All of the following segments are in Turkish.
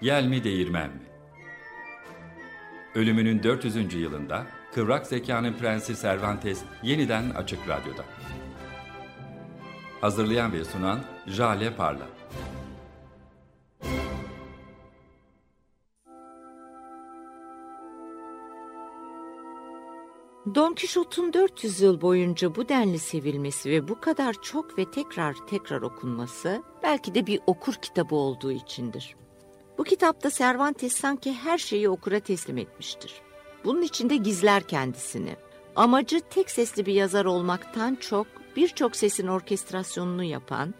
Yel mi değirmen mi? Ölümünün 400. yılında Kıvrak Zekanın Prensi Cervantes yeniden Açık Radyo'da. Hazırlayan ve sunan Jale Parla. Don Quixote'un 400 yıl boyunca bu denli sevilmesi ve bu kadar çok ve tekrar tekrar okunması belki de bir okur kitabı olduğu içindir. Bu kitapta Cervantes sanki her şeyi okura teslim etmiştir. Bunun içinde gizler kendisini. Amacı tek sesli bir yazar olmaktan çok birçok sesin orkestrasyonunu yapan,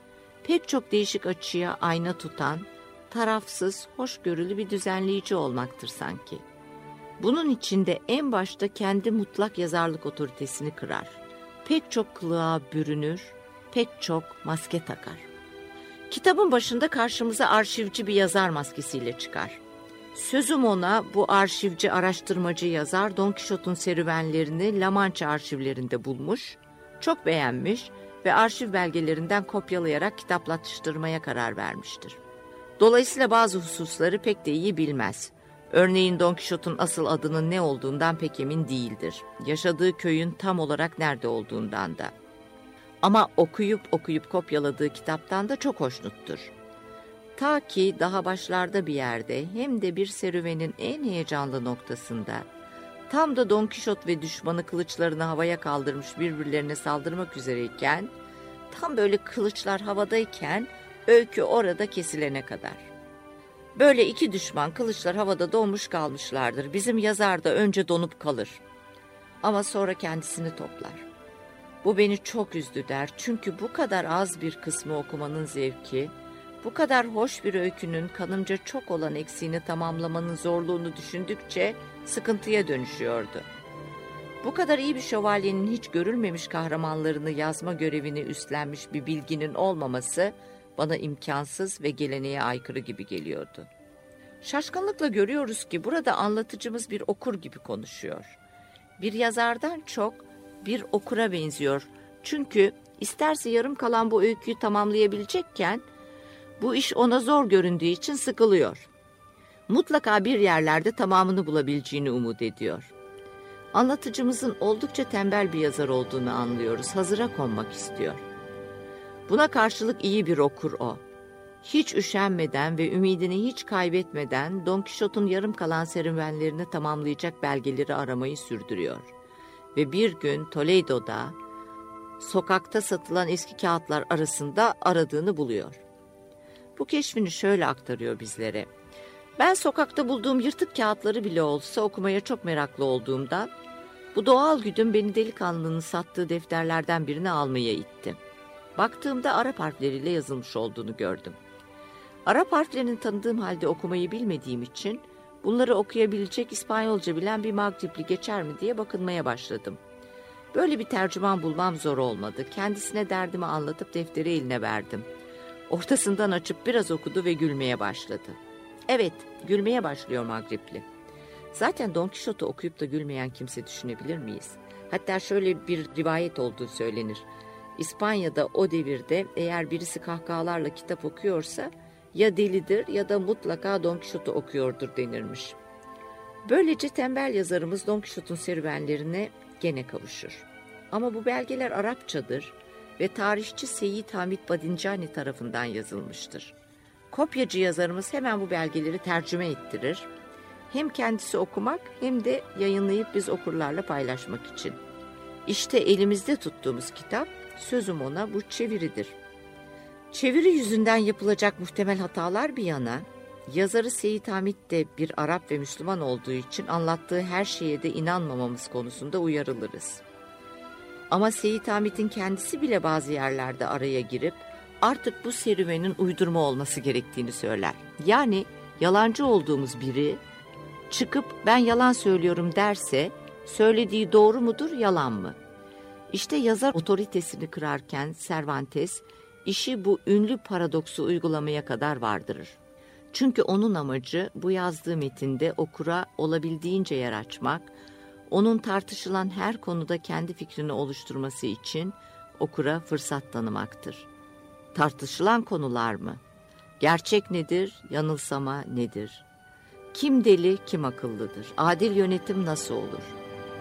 pek çok değişik açıya ayna tutan, tarafsız, hoşgörülü bir düzenleyici olmaktır sanki. Bunun içinde en başta kendi mutlak yazarlık otoritesini kırar. Pek çok kılığa bürünür, pek çok maske takar. Kitabın başında karşımıza arşivci bir yazar maskesiyle çıkar. Sözüm ona bu arşivci araştırmacı yazar Don Quixote'un serüvenlerini La Mancha arşivlerinde bulmuş, çok beğenmiş ve arşiv belgelerinden kopyalayarak kitaplaştırmaya karar vermiştir. Dolayısıyla bazı hususları pek de iyi bilmez. Örneğin Don Quixote'un asıl adının ne olduğundan pek emin değildir. Yaşadığı köyün tam olarak nerede olduğundan da. Ama okuyup okuyup kopyaladığı kitaptan da çok hoşnuttur. Ta ki daha başlarda bir yerde hem de bir serüvenin en heyecanlı noktasında tam da Don Kişot ve düşmanı kılıçlarını havaya kaldırmış birbirlerine saldırmak üzereyken tam böyle kılıçlar havadayken öykü orada kesilene kadar. Böyle iki düşman kılıçlar havada donmuş kalmışlardır. Bizim yazar da önce donup kalır. Ama sonra kendisini toplar. Bu beni çok üzdü der. Çünkü bu kadar az bir kısmı okumanın zevki, bu kadar hoş bir öykünün kanımca çok olan eksiğini tamamlamanın zorluğunu düşündükçe sıkıntıya dönüşüyordu. Bu kadar iyi bir şövalyenin hiç görülmemiş kahramanlarını yazma görevini üstlenmiş bir bilginin olmaması bana imkansız ve geleneğe aykırı gibi geliyordu. Şaşkınlıkla görüyoruz ki burada anlatıcımız bir okur gibi konuşuyor. Bir yazardan çok bir okura benziyor. Çünkü isterse yarım kalan bu öyküyü tamamlayabilecekken bu iş ona zor göründüğü için sıkılıyor. Mutlaka bir yerlerde tamamını bulabileceğini umut ediyor. Anlatıcımızın oldukça tembel bir yazar olduğunu anlıyoruz. Hazıra konmak istiyor. Buna karşılık iyi bir okur o. Hiç üşenmeden ve ümidini hiç kaybetmeden Don Quixote'un yarım kalan serüvenlerini tamamlayacak belgeleri aramayı sürdürüyor. Ve bir gün Toledo'da sokakta satılan eski kağıtlar arasında aradığını buluyor. Bu keşfini şöyle aktarıyor bizlere. Ben sokakta bulduğum yırtık kağıtları bile olsa okumaya çok meraklı olduğumdan bu doğal güdüm beni delikanlının sattığı defterlerden birini almaya itti. Baktığımda Arap harfleriyle yazılmış olduğunu gördüm. Arap harflerini tanıdığım halde okumayı bilmediğim için bunları okuyabilecek İspanyolca bilen bir Maghribli geçer mi diye bakınmaya başladım. Böyle bir tercüman bulmam zor olmadı. Kendisine derdimi anlatıp defteri eline verdim. Ortasından açıp biraz okudu ve gülmeye başladı. Evet, gülmeye başlıyor Maghribli. Zaten Don Quixote'u okuyup da gülmeyen kimse düşünebilir miyiz? Hatta şöyle bir rivayet olduğu söylenir. İspanya'da o devirde eğer birisi kahkahalarla kitap okuyorsa ya delidir ya da mutlaka Don Quixote okuyordur denirmiş. Böylece tembel yazarımız Don Quixote'un serüvenlerine gene kavuşur. Ama bu belgeler Arapçadır ve tarihçi Seyit Hamit Badincani tarafından yazılmıştır. Kopyacı yazarımız hemen bu belgeleri tercüme ettirir. Hem kendisi okumak hem de yayınlayıp biz okurlarla paylaşmak için. İşte elimizde tuttuğumuz kitap sözüm ona bu çeviridir. Çeviri yüzünden yapılacak muhtemel hatalar bir yana, yazarı Seyit Hamit de bir Arap ve Müslüman olduğu için anlattığı her şeye de inanmamamız konusunda uyarılırız. Ama Seyit Hamit'in kendisi bile bazı yerlerde araya girip artık bu serüvenin uydurma olması gerektiğini söyler. Yani yalancı olduğumuz biri çıkıp ben yalan söylüyorum derse söylediği doğru mudur yalan mı? İşte yazar otoritesini kırarken Cervantes işi bu ünlü paradoksu uygulamaya kadar vardırır. Çünkü onun amacı bu yazdığı metinde okura olabildiğince yer açmak, onun tartışılan her konuda kendi fikrini oluşturması için okura fırsat tanımaktır. Tartışılan konular mı? Gerçek nedir, yanılsama nedir? Kim deli, kim akıllıdır? Adil yönetim nasıl olur?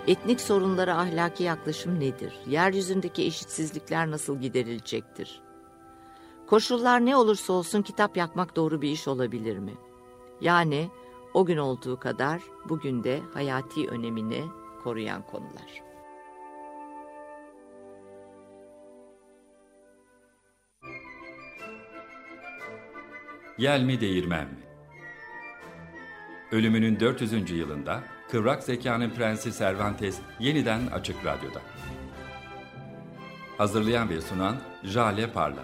Etnik sorunlara ahlaki yaklaşım nedir? Yeryüzündeki eşitsizlikler nasıl giderilecektir? Koşullar ne olursa olsun kitap yakmak doğru bir iş olabilir mi? Yani o gün olduğu kadar bugün de hayati önemini koruyan konular. Yel mi değirmen mi? Ölümünün 400. yılında Kıvrak Zekanın Prensi Cervantes yeniden Açık Radyo'da. Hazırlayan ve sunan Jale Parla.